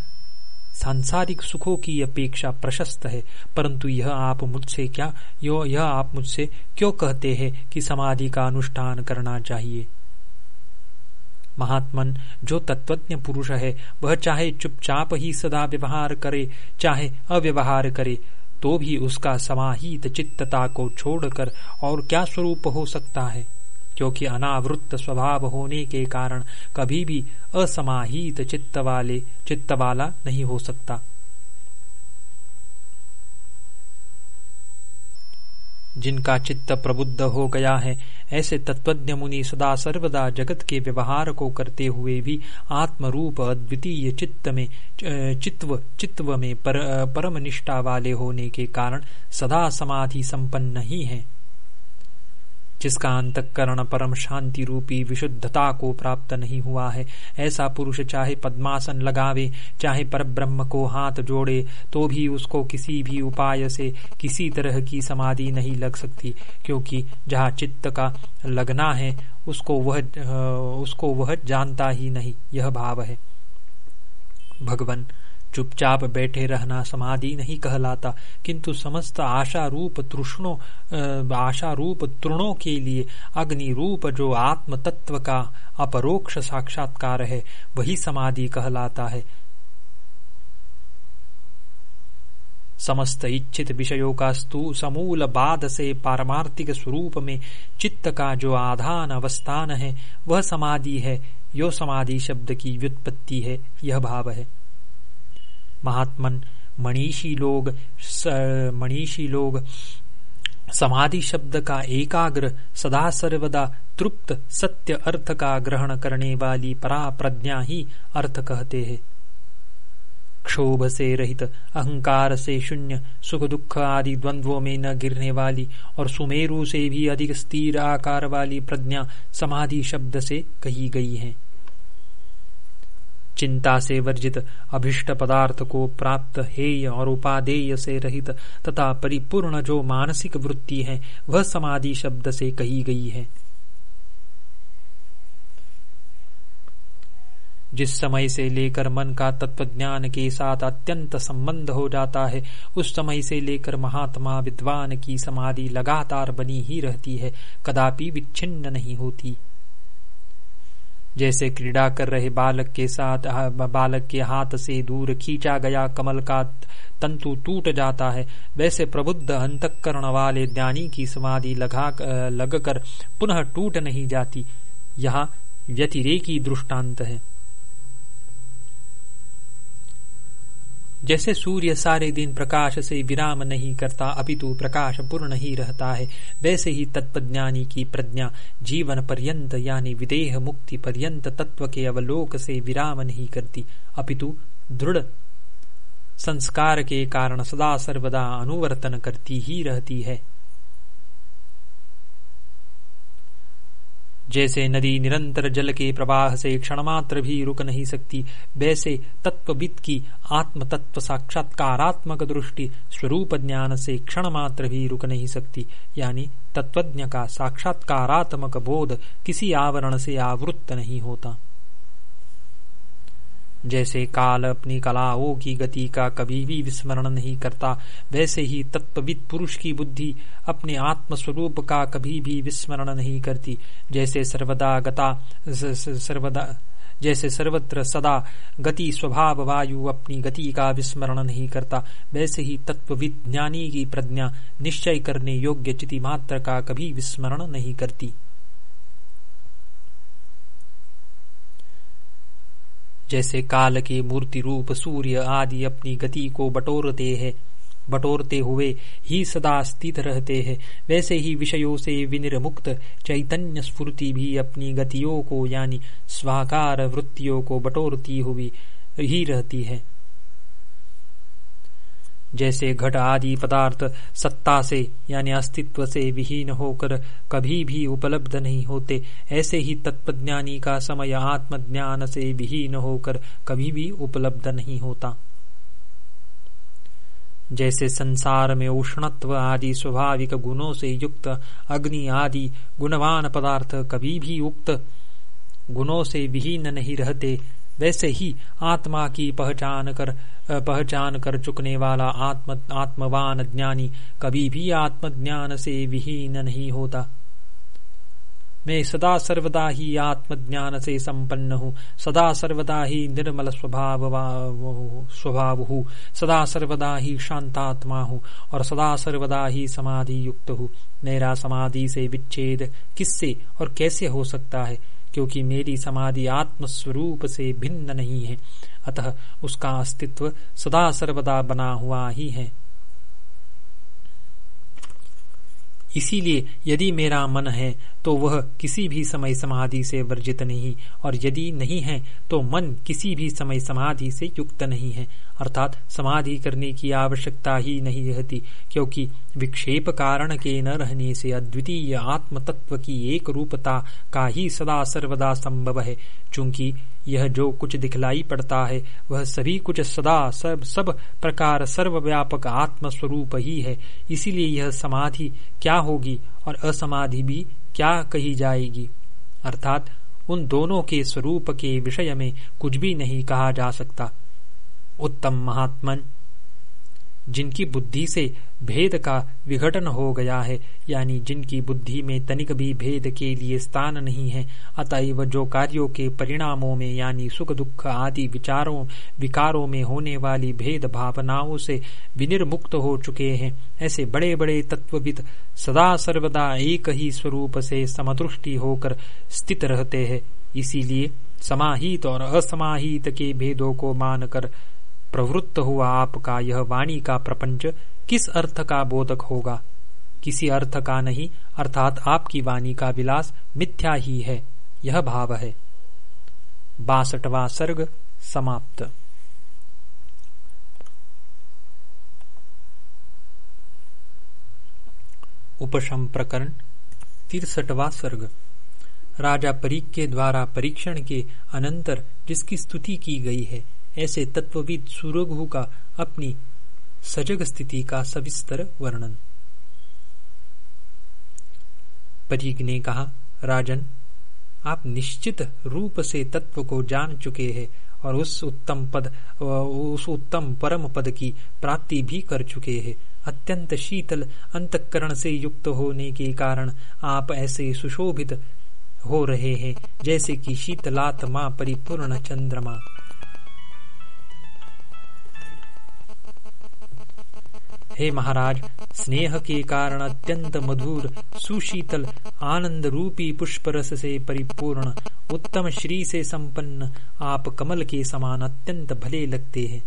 सांसारिक सुखों की अपेक्षा प्रशस्त है। परंतु यह आप मुझसे क्या, यो, यह आप मुझसे क्यों कहते हैं कि समाधि का अनुष्ठान करना चाहिए? महात्मन, जो तत्वज्ञ पुरुष है, वह चाहे चुपचाप ही सदा व्यवहार करे, चाहे अव्यवहार करे तो भी उसका समाहित चित्तता को छोड़कर और क्या स्वरूप हो सकता है? क्योंकि अनावृत स्वभाव होने के कारण कभी भी असमाहित चित्त वाले, चित्त वाला नहीं हो सकता। जिनका चित्त प्रबुद्ध हो गया है ऐसे तत्वज्ञ मुनि सदा सर्वदा जगत के व्यवहार को करते हुए भी आत्मरूप अद्वितीय चित्त में चित्व चित्व में पर, परम निष्ठा वाले होने के कारण सदा समाधि संपन्न ही है। जिसका अंतकरण परम शांति रूपी विशुद्धता को प्राप्त नहीं हुआ है। ऐसा पुरुष चाहे पद्मासन लगावे, चाहे पर ब्रह्म को हाथ जोड़े तो भी उसको किसी भी उपाय से किसी तरह की समाधि नहीं लग सकती, क्योंकि जहाँ चित्त का लगना है, उसको वह उसको वह जानता ही नहीं। यह भाव है। भगवान चुपचाप बैठे रहना समाधि नहीं कहलाता, किंतु समस्त आशा रूप तृष्णों आशा रूप तृणों के लिए अग्नि रूप जो आत्म तत्व का अपरोक्ष साक्षात्कार है, वही समाधि कहलाता है। समस्त इच्छित विषयों का स्तु, समूल बाद से पारमार्थिक स्वरूप में चित्त का जो आधान अवस्थान है, वह समाधि है। यो समाधि शब्द की व्युत्पत्ति है, यह भाव है। महात्मन मनीषी लोग मनीषी लोग, समाधि शब्द का एकाग्र, सदा सर्वदा तृप्त, सत्य अर्थ का ग्रहण करने वाली परा प्रज्ञा ही अर्थ कहते हैं। क्षोभ से रहित, अहंकार से शून्य, सुख दुख आदि द्वंद्वों में न गिरने वाली और सुमेरु से भी अधिक स्थिर आकार वाली प्रज्ञा समाधि शब्द से कही गई है। चिंता से वर्जित अभिष्ट पदार्थ को प्राप्त हेय और उपादेय से रहित तथा परिपूर्ण जो मानसिक वृत्ति है, वह समाधि शब्द से कही गई है। जिस समय से लेकर मन का तत्वज्ञान के साथ अत्यंत संबंध हो जाता है, उस समय से लेकर महात्मा विद्वान की समाधि लगातार बनी ही रहती है, कदापि विच्छिन्न नहीं होती। जैसे क्रीड़ा कर रहे बालक के साथ बालक के हाथ से दूर खींचा गया कमल का तंतु टूट जाता है। वैसे प्रबुद्ध अंतकरण वाले ज्ञानी की समाधि लगा लगकर पुनः टूट नहीं जाती। यहाँ व्यतिरेकी दृष्टांत है। जैसे सूर्य सारे दिन प्रकाश से विराम नहीं करता, अपितु प्रकाश पूर्ण ही रहता है। वैसे ही तत्वज्ञानी की प्रज्ञा जीवन पर्यंत, यानी विदेह मुक्ति पर्यंत, तत्व के अवलोक से विराम नहीं करती। अपितु दृढ़ संस्कार के कारण सदा सर्वदा अनुवर्तन करती ही रहती है। जैसे नदी निरंतर जल के प्रवाह से क्षण मात्र भी रुक नहीं सकती, वैसे तत्वविद की आत्म तत्व साक्षात्कारात्मक दृष्टि स्वरूप ज्ञान से क्षण मात्र भी रुक नहीं सकती, यानी तत्वज्ञ का साक्षात्कारात्मक बोध किसी आवरण से आवृत्त नहीं होता। जैसे काल अपनी कलाओं की गति का कभी भी विस्मरण नहीं करता, वैसे ही तत्वविद पुरुष की बुद्धि अपने आत्म स्वरूप का कभी भी विस्मरण नहीं करती। जैसे सर्वदा गता सर्वदा, जैसे सर्वत्र सदा गति स्वभाव वायु अपनी गति का विस्मरण नहीं करता, वैसे ही तत्व विज्ञानी की प्रज्ञा निश्चय करने योग्य चिति मात्र का कभी विस्मरण नहीं करती। जैसे काल के मूर्ति रूप सूर्य आदि अपनी गति को बटोरते हैं। बटोरते हुए ही सदा स्थित रहते हैं। वैसे ही विषयों से विनिर्मुक्त चैतन्य स्फूर्ति भी अपनी गतियों को यानी स्वाकार वृत्तियों को बटोरती हुई ही रहती है। जैसे घट आदि पदार्थ सत्ता से, यानी अस्तित्व से विहीन होकर कभी भी उपलब्ध नहीं होते, ऐसे ही तत्वज्ञानी का समय आत्मज्ञान से विहीन होकर कभी भी उपलब्ध नहीं होता। जैसे संसार में उष्णत्व आदि स्वाभाविक गुणों से युक्त अग्नि आदि गुणवान पदार्थ कभी भी उक्त गुणों से विहीन नहीं रहते, वैसे ही आत्मा की पहचान कर पहचान कर चुकने वाला आत्म, आत्मवान ज्ञानी कभी भी आत्मज्ञान से विहीन नहीं होता। मैं सदा सर्वदा ही आत्मज्ञान से संपन्न हूँ, सदा सर्वदा ही निर्मल स्वभाव स्वभाव हूँ सदा सर्वदा ही शांतात्मा हूँ और सदा सर्वदा ही समाधि युक्त हूँ। मेरा समाधि से विच्छेद किससे और कैसे हो सकता है? क्योंकि मेरी समाधि आत्मस्वरूप से भिन्न नहीं है। अतः उसका अस्तित्व सदा सर्वदा बना हुआ ही है। इसीलिए यदि मेरा मन है तो वह किसी भी समय समाधि से वर्जित नहीं, और यदि नहीं है तो मन किसी भी समय समाधि से युक्त नहीं है। अर्थात समाधि करने की आवश्यकता ही नहीं रहती, क्योंकि विक्षेप कारण के न रहने से अद्वितीय आत्म तत्व की एक रूपता का ही सदा सर्वदा संभव है। चूँकि यह जो कुछ दिखलाई पड़ता है, वह सभी कुछ सदा सब सब प्रकार सर्वव्यापक आत्म स्वरूप ही है। इसीलिए यह समाधि क्या होगी और असमाधि भी क्या कही जाएगी? अर्थात उन दोनों के स्वरूप के विषय में कुछ भी नहीं कहा जा सकता। उत्तम महात्मन जिनकी बुद्धि से भेद का विघटन हो गया है, यानी जिनकी बुद्धि में तनिक भी भेद के लिए स्थान नहीं है, अतएव जो कार्यों के परिणामों में, यानी सुख दुख आदि विचारों, विकारों में होने वाली भेद भावनाओं से विनिर्मुक्त हो चुके हैं, ऐसे बड़े बड़े तत्वविद सदा सर्वदा एक ही स्वरूप से समदृष्टि होकर स्थित रहते हैं। इसीलिए समाहित और असमाहित के भेदों को मानकर प्रवृत्त हुआ आपका यह वाणी का प्रपंच किस अर्थ का बोधक होगा? किसी अर्थ का नहीं, अर्थात आपकी वाणी का विलास मिथ्या ही है, यह भाव है। बासठवा सर्ग समाप्त। उपशम प्रकरण, तिरसठवा सर्ग। राजा परीक के द्वारा परीक्षण के अनंतर जिसकी स्तुति की गई है ऐसे तत्वविद सुरघु का अपनी सजग स्थिति का सविस्तर वर्णन। परीग ने कहा, राजन, आप निश्चित रूप से तत्व को जान चुके हैं और उस उत्तम पद, उस उत्तम परम पद की प्राप्ति भी कर चुके हैं। अत्यंत शीतल अंतकरण से युक्त होने के कारण आप ऐसे सुशोभित हो रहे हैं, जैसे कि शीतलात्मा परिपूर्ण चंद्रमा। हे महाराज, स्नेह के कारण अत्यंत मधुर, सुशीतल आनंद रूपी पुष्प रस से परिपूर्ण, उत्तम श्री से संपन्न, आप कमल के समान अत्यंत भले लगते हैं।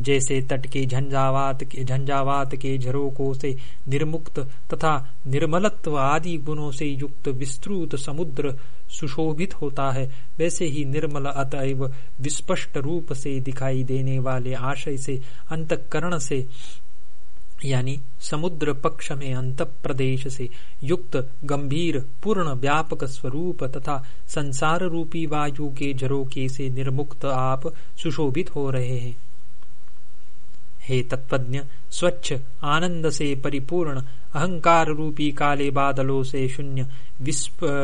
जैसे तट के झंझावात के झंझावात के झरोकों से निर्मुक्त तथा निर्मलत्व आदि गुणों से युक्त विस्तृत समुद्र सुशोभित होता है। वैसे ही निर्मल अतएव विस्पष्ट रूप से दिखाई देने वाले आशय से, अंतकरण से, यानी समुद्र पक्ष में अंत प्रदेश से युक्त गंभीर, पूर्ण, व्यापक स्वरूप तथा संसार रूपी वायु के झरोके से निर्मुक्त आप सुशोभित हो रहे हैं। हे तत्वज्ञ, स्वच्छ, आनंद से परिपूर्ण अहंकार रूपी काले बादलों से शून्य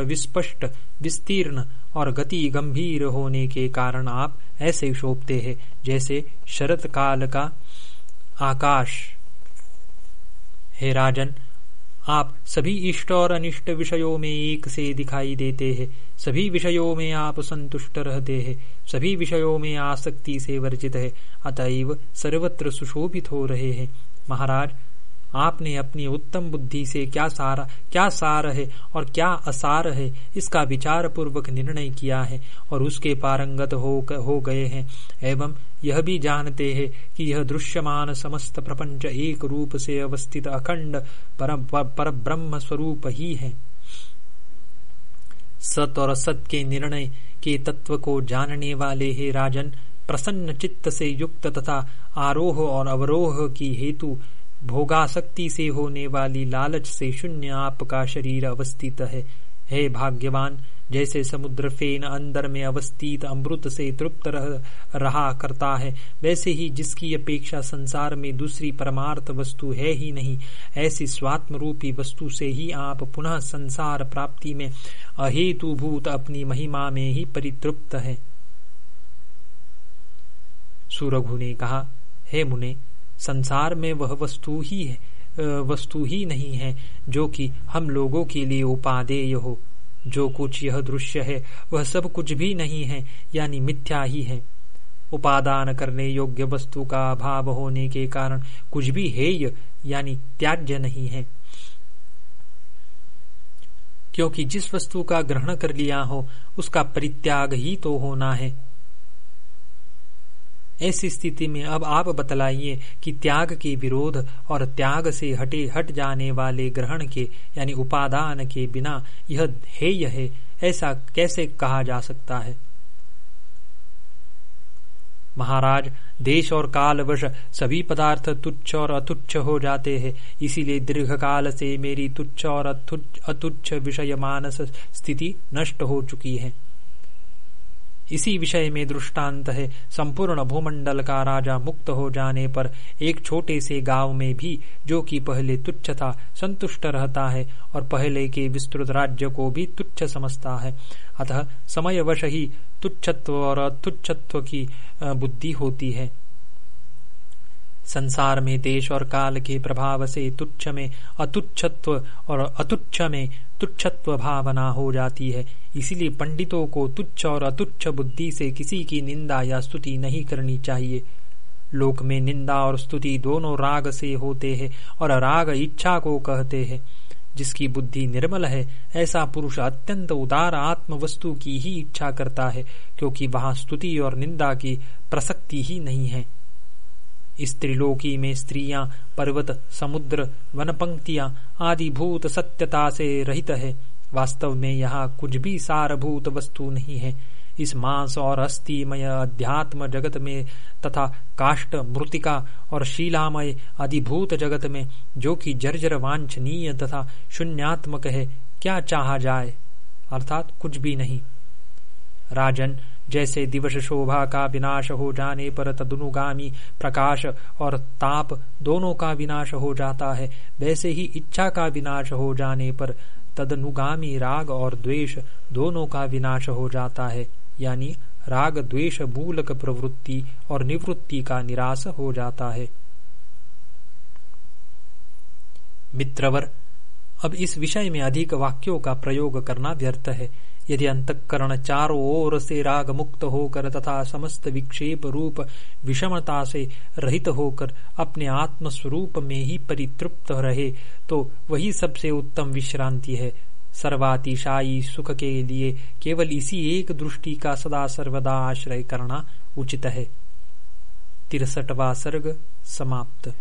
विस्पष्ट, विस्तीर्ण और गति गंभीर होने के कारण आप ऐसे शोभते हैं, जैसे शरत काल का आकाश। हे राजन, आप सभी इष्ट और अनिष्ट विषयों में एक से दिखाई देते हैं। सभी विषयों में आप संतुष्ट रहते हैं। सभी विषयों में आसक्ति से वर्जित है। अतएव सर्वत्र सुशोभित हो रहे हैं। महाराज आपने अपनी उत्तम बुद्धि से क्या सारा क्या सार है और क्या असार है इसका विचार पूर्वक निर्णय किया है और उसके पारंगत हो, हो गए हैं। एवं यह भी जानते हैं कि यह दृश्यमान समस्त प्रपंच एक रूप से अवस्थित अखंड पर, पर, ब्रह्म स्वरूप ही है। सत और असत के निर्णय के तत्व को जानने वाले हे राजन प्रसन्न चित्त से युक्त तथा आरोह और अवरोह की हेतु भोगासक्ति से होने वाली लालच से शून्य आपका शरीर अवस्थित है। हे भाग्यवान जैसे समुद्र फेन अंदर में अवस्थित अमृत से तृप्त रह, रहा करता है वैसे ही जिसकी अपेक्षा संसार में दूसरी परमार्थ वस्तु है ही नहीं ऐसी स्वात्म रूपी वस्तु से ही आप पुनः संसार प्राप्ति में अहेतुभूत अपनी महिमा में ही परितृप्त है। सूरघु ने कहा हे मुने संसार में वह वस्तु ही है वस्तु ही नहीं है, जो कि हम लोगों के लिए उपादेय हो। जो कुछ यह दृश्य है, वह सब कुछ भी नहीं है, यानी मिथ्या ही है। उपादान करने योग्य वस्तु का अभाव होने के कारण कुछ भी हेय, यानी त्याज्य नहीं है। क्योंकि जिस वस्तु का ग्रहण कर लिया हो, उसका परित्याग ही तो होना है। ऐसी स्थिति में अब आप बतलाइए कि त्याग के विरोध और त्याग से हटे हट जाने वाले ग्रहण के, यानी उपादान के बिना यह हेय है, ऐसा कैसे कहा जा सकता है? महाराज, देश और कालवश सभी पदार्थ तुच्छ और अतुच्छ हो जाते हैं, इसीलिए दीर्घ काल से मेरी तुच्छ और अतुच्छ विषय मानस स्थिति नष्ट हो चुकी है। इसी विषय में दृष्टांत है। संपूर्ण भूमंडल का राजा मुक्त हो जाने पर एक छोटे से गाँव में भी, जो कि पहले तुच्छ था, संतुष्ट रहता है और पहले के विस्तृत राज्य को भी तुच्छ समझता है। अतः समयवश ही तुच्छत्व और अतुच्छत्व की बुद्धि होती है। संसार में देश और काल के प्रभाव से तुच्छ में अतुच्छत्व और अतुच्छ में तुच्छत्व भावना हो जाती है। इसीलिए पंडितों को तुच्छ और अतुच्छ बुद्धि से किसी की निंदा या स्तुति नहीं करनी चाहिए। लोक में निंदा और स्तुति दोनों राग से होते हैं और राग इच्छा को कहते हैं। जिसकी बुद्धि निर्मल है, ऐसा पुरुष अत्यंत उदार आत्म वस्तु की ही इच्छा करता है, क्योंकि वहाँ स्तुति और निंदा की प्रसक्ति ही नहीं है। इस त्रिलोकी में स्त्रियाँ, पर्वत, समुद्र वन पंक्तियाँ आदि भूत सत्यता से रहित है। वास्तव में यहाँ कुछ भी सारभूत वस्तु नहीं है। इस मांस और अस्थिमय अध्यात्म जगत में तथा काष्ट मृतिका और शीलामय अधिभूत जगत में जो कि जर्जर वांछनीय तथा शून्यात्मक है, क्या चाहा जाए? अर्थात कुछ भी नहीं। राजन जैसे दिवस शोभा का विनाश हो जाने पर तदनुगामी प्रकाश और ताप दोनों का विनाश हो जाता है। वैसे ही इच्छा का विनाश हो जाने पर तदनुगामी राग और द्वेष दोनों का विनाश हो जाता है। यानी राग, द्वेष, मूलक प्रवृत्ति और निवृत्ति का निराश हो जाता है। मित्रवर, अब इस विषय में अधिक वाक्यों का प्रयोग करना व्यर्थ है। यदि अंतकरण चारों ओर से राग मुक्त होकर तथा समस्त विक्षेप रूप विषमता से रहित होकर अपने आत्म स्वरूप में ही परितृप्त रहे तो वही सबसे उत्तम विश्रांति है। सर्वातिशायी सुख के लिए केवल इसी एक दृष्टि का सदा सर्वदा आश्रय करना उचित है। तिरसठवा सर्ग समाप्त।